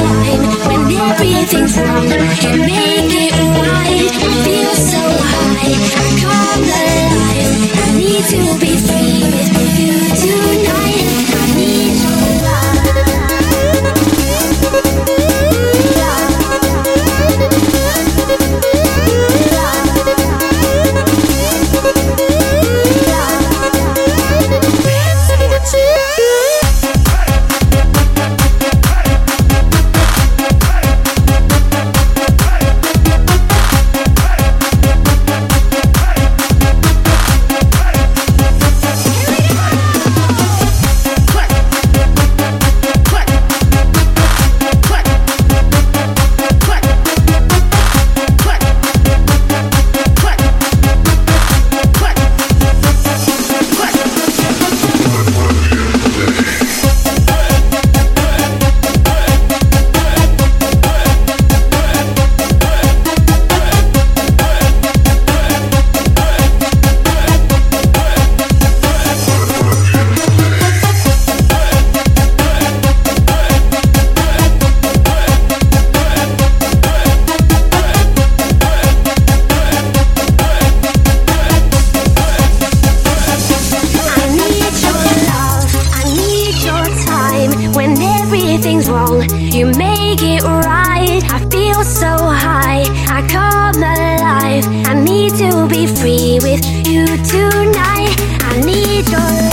when everything's wrong and make it you make it right. I feel so high, I come alive. I need to be free with you tonight. I need your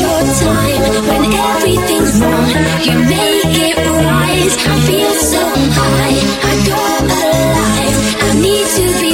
your time when everything's wrong. You make it right. I feel so high. I go alive. I need to be.